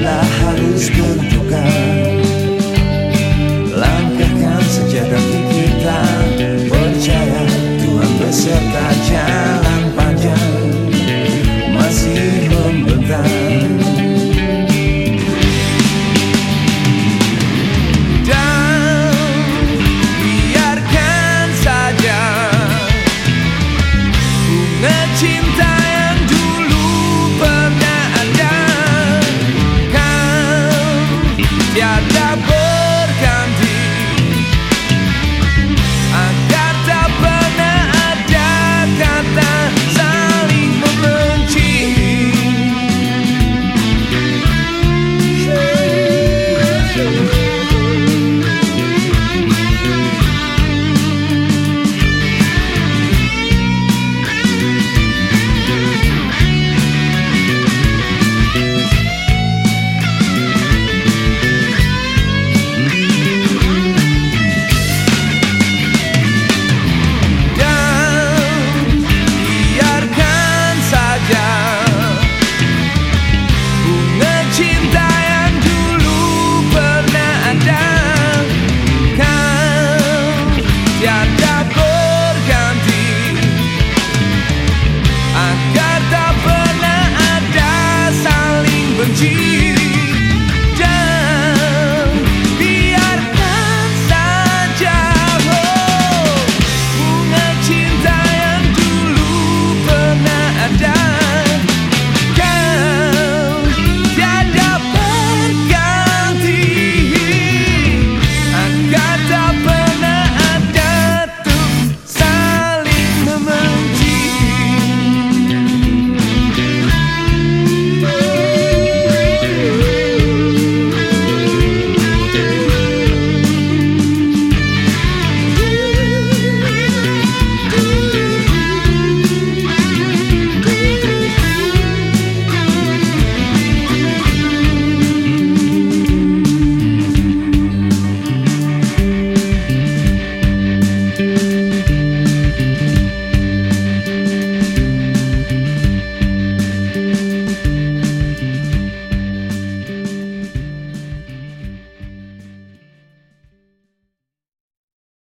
Bila harus bertukar sentir.